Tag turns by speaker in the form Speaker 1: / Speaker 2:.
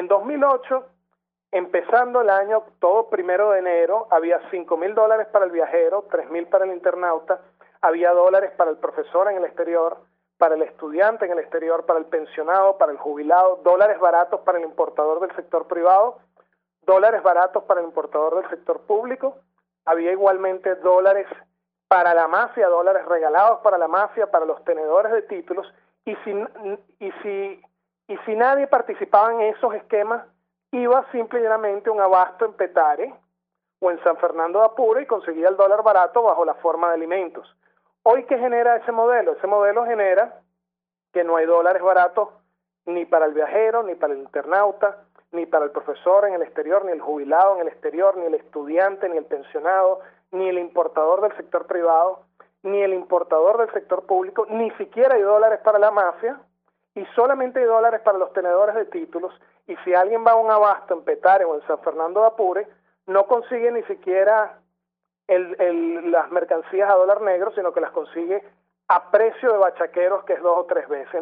Speaker 1: En 2008, empezando el año, todo primero de enero, había 5 mil dólares para el viajero, 3 mil para el internauta, había dólares para el profesor en el exterior, para el estudiante en el exterior, para el pensionado, para el jubilado, dólares baratos para el importador del sector privado, dólares baratos para el importador del sector público, había igualmente dólares para la mafia, dólares regalados para la mafia, para los tenedores de títulos, y si, y si, y si nadie participaba en esos esquemas, iba simplemente un abasto en Petare o en San Fernando de Apure y conseguía el dólar barato bajo la forma de alimentos. Hoy, ¿qué genera ese modelo? Ese modelo genera que no hay dólares baratos ni para el viajero, ni para el internauta, ni para el profesor en el exterior, ni el jubilado en el exterior, ni el estudiante, ni el pensionado, ni el importador del sector privado, ni el importador del sector público, ni siquiera hay dólares para la mafia, y solamente dólares para los tenedores de títulos, y si alguien va a un abasto en Petare o en San Fernando de Apure, no consigue ni siquiera el, las mercancías a dólar negro, sino que las consigue a precio de bachaqueros, que es dos o tres veces.